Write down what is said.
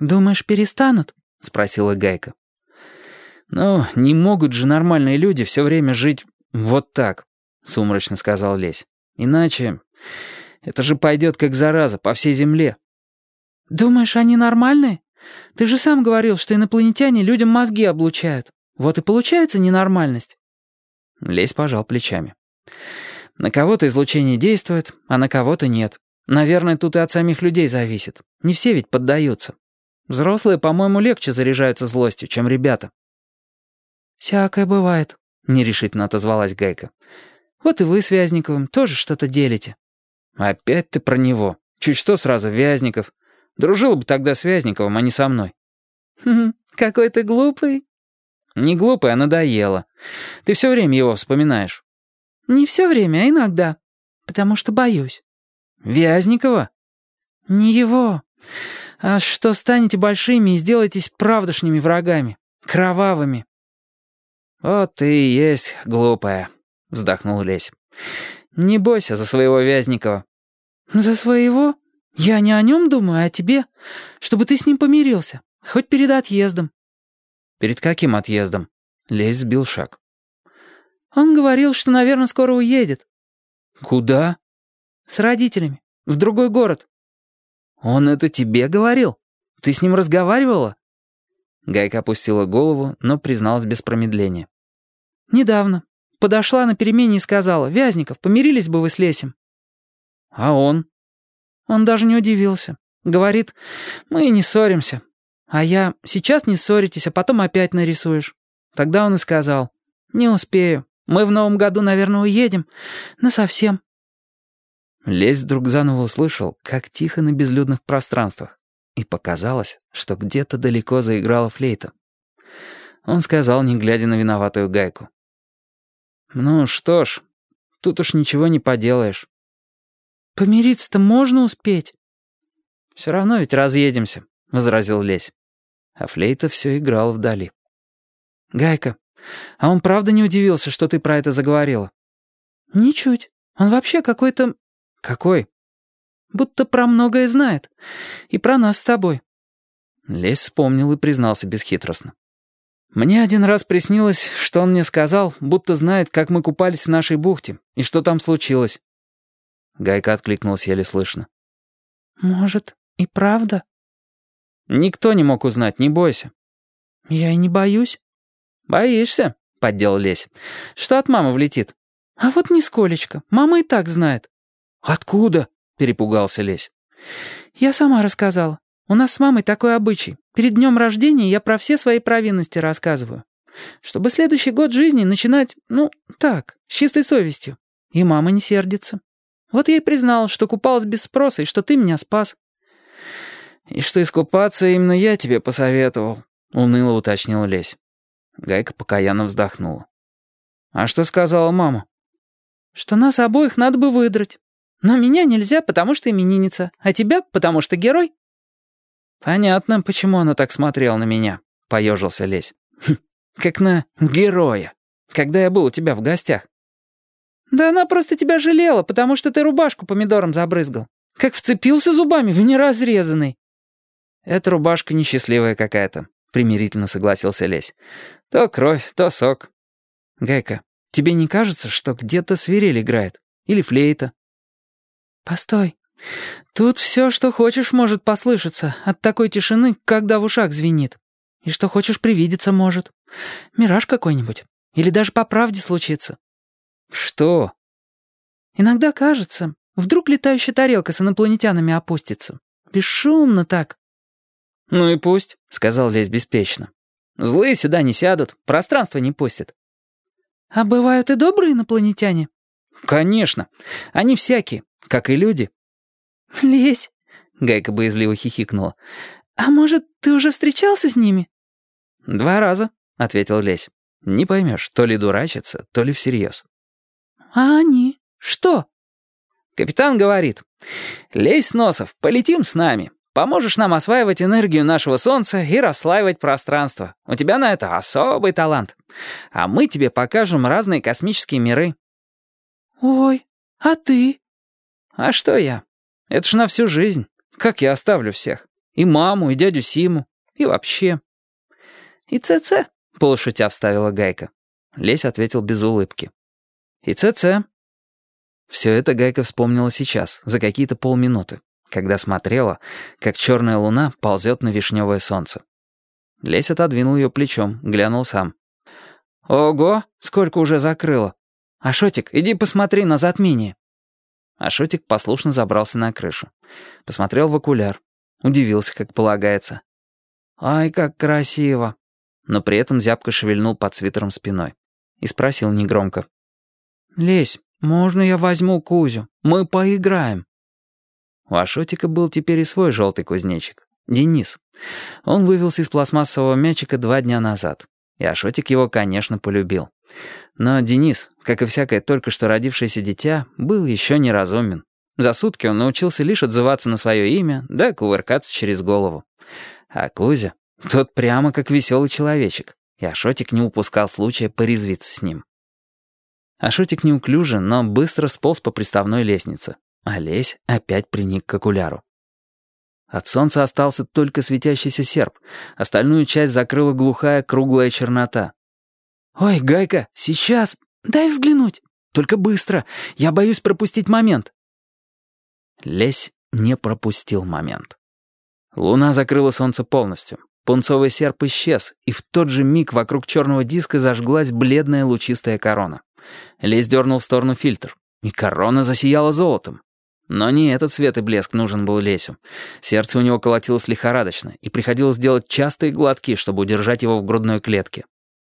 «Думаешь, перестанут?» — спросила Гайка. «Ну, не могут же нормальные люди все время жить вот так», — сумрачно сказал Лесь. «Иначе это же пойдет как зараза по всей земле». «Думаешь, они нормальные? Ты же сам говорил, что инопланетяне людям мозги облучают. Вот и получается ненормальность». Лесь пожал плечами. «На кого-то излучение действует, а на кого-то нет. Наверное, тут и от самих людей зависит. Не все ведь поддаются. Взрослые, по-моему, легче заряжаются злостью, чем ребята». «Всякое бывает», — нерешительно отозвалась Гайка. «Вот и вы с Вязниковым тоже что-то делите». «Опять ты про него. Чуть что сразу Вязников. Дружил бы тогда с Вязниковым, а не со мной». «Хм, какой ты глупый». «Не глупый, а надоело. Ты все время его вспоминаешь». «Не все время, а иногда. Потому что боюсь». «Вязникова?» «Не его. А что станете большими и сделаетесь правдошними врагами. Кровавыми». «Вот ты и есть глупая», — вздохнул Лесь. «Не бойся за своего Вязникова». «За своего? Я не о нем думаю, а о тебе. Чтобы ты с ним помирился. Хоть перед отъездом». «Перед каким отъездом?» Лесь сбил шаг. «Он говорил, что, наверное, скоро уедет». «Куда?» «С родителями. В другой город». «Он это тебе говорил? Ты с ним разговаривала?» Гайка опустила голову, но призналась без промедления. «Недавно. Подошла на перемене и сказала, «Вязников, помирились бы вы с Лесем». «А он?» Он даже не удивился. Говорит, «Мы не ссоримся». А я, «Сейчас не ссоритесь, а потом опять нарисуешь». Тогда он и сказал, «Не успею. Мы в новом году, наверное, уедем. Насовсем». Лесь вдруг заново услышал, как тихо на безлюдных пространствах, и показалось, что где-то далеко заиграла флейта. Он сказал, не глядя на виноватую гайку. «Ну что ж, тут уж ничего не поделаешь». «Помириться-то можно успеть?» «Все равно ведь разъедемся», — возразил Лесь. А флейта все играла вдали. «Гайка, а он правда не удивился, что ты про это заговорила?» «Ничуть. Он вообще какой-то «Какой?» «Будто про многое знает. И про нас с тобой». Лесь вспомнил и признался бесхитростно. «Мне один раз приснилось, что он мне сказал, будто знает, как мы купались в нашей бухте, и что там случилось». Гайка откликнулась еле слышно. «Может, и правда?» «Никто не мог узнать, не бойся». «Я и не боюсь». «Боишься?» — поддел Лесь. «Что от мамы влетит?» «А вот нисколечко. Мама и так знает». «Откуда?» — перепугался Лесь. «Я сама рассказала. У нас с мамой такой обычай. Перед днем рождения я про все свои провинности рассказываю. Чтобы следующий год жизни начинать, ну, так, с чистой совестью. И мама не сердится. Вот я и признала, что купалась без спроса и что ты меня спас». «И что искупаться именно я тебе посоветовал», — уныло уточнил Лесь. Гайка покаянно вздохнула. «А что сказала мама?» «Что нас обоих надо бы выдрать. Но меня нельзя, потому что именинница, а тебя, потому что герой». «Понятно, почему она так смотрела на меня», — поежился Лесь. «Хм, «Как на героя, когда я был у тебя в гостях». «Да она просто тебя жалела, потому что ты рубашку помидором забрызгал. Как вцепился зубами в неразрезанный». «Эта рубашка несчастливая какая-то», — примирительно согласился Лесь. «То кровь, то сок». «Гайка, тебе не кажется, что где-то свирель играет? Или флейта?» «Постой. Тут все, что хочешь, может послышаться от такой тишины, когда в ушах звенит. И что хочешь, привидеться может. Мираж какой-нибудь. Или даже по правде случится». «Что?» «Иногда кажется, вдруг летающая тарелка с инопланетянами опустится. Бесшумно так». «Ну и пусть», — сказал Лесь беспечно. «Злые сюда не сядут, пространство не пустят». «А бывают и добрые инопланетяне?» «Конечно. Они всякие как и люди». «Лезь», — Гайка боязливо хихикнула. «А может, ты уже встречался с ними?» «Два раза», — ответил Лесь. «Не поймешь, то ли дурачится, то ли всерьез». «А они? Что?» Капитан говорит, «Лезь, Носов, полетим с нами. Поможешь нам осваивать энергию нашего Солнца и расслаивать пространство. У тебя на это особый талант. А мы тебе покажем разные космические миры». «Ой, а ты?» «А что я? Это ж на всю жизнь. Как я оставлю всех? И маму, и дядю Симу, и вообще. «И ЦЦ», — полушутя вставила Гайка. Лесь ответил без улыбки. «И ЦЦ». Все это Гайка вспомнила сейчас, за какие-то полминуты, когда смотрела, как черная луна ползет на вишневое солнце. Лесь отодвинул ее плечом, глянул сам. «Ого, сколько уже закрыло! Ашотик, иди посмотри на затмение!» Ашотик послушно забрался на крышу. Посмотрел в окуляр. Удивился, как полагается. «Ай, как красиво!» Но при этом зябко шевельнул под свитером спиной. И спросил негромко. «Лесь, можно я возьму Кузю? Мы поиграем». У Ашотика был теперь и свой желтый кузнечик. Денис. Он вывелся из пластмассового мячика два дня назад. И Ашотик его, конечно, полюбил. Но Денис, как и всякое только что родившееся дитя, был еще неразумен. За сутки он научился лишь отзываться на свое имя, да кувыркаться через голову. А Кузя, тот прямо как веселый человечек, и Ашотик не упускал случая порезвиться с ним. Ашотик неуклюже, но быстро сполз по приставной лестнице, а Лесь опять приник к окуляру. От солнца остался только светящийся серп, остальную часть закрыла глухая круглая чернота. «Ой, Гайка, сейчас! Дай взглянуть! Только быстро! Я боюсь пропустить момент!» Лесь не пропустил момент. Луна закрыла солнце полностью. Пунцовый серп исчез, и в тот же миг вокруг черного диска зажглась бледная лучистая корона. Лесь дернул в сторону фильтр, и корона засияла золотом. Но не этот свет и блеск нужен был Лесю. Сердце у него колотилось лихорадочно, и приходилось делать частые глотки, чтобы удержать его в грудной клетке.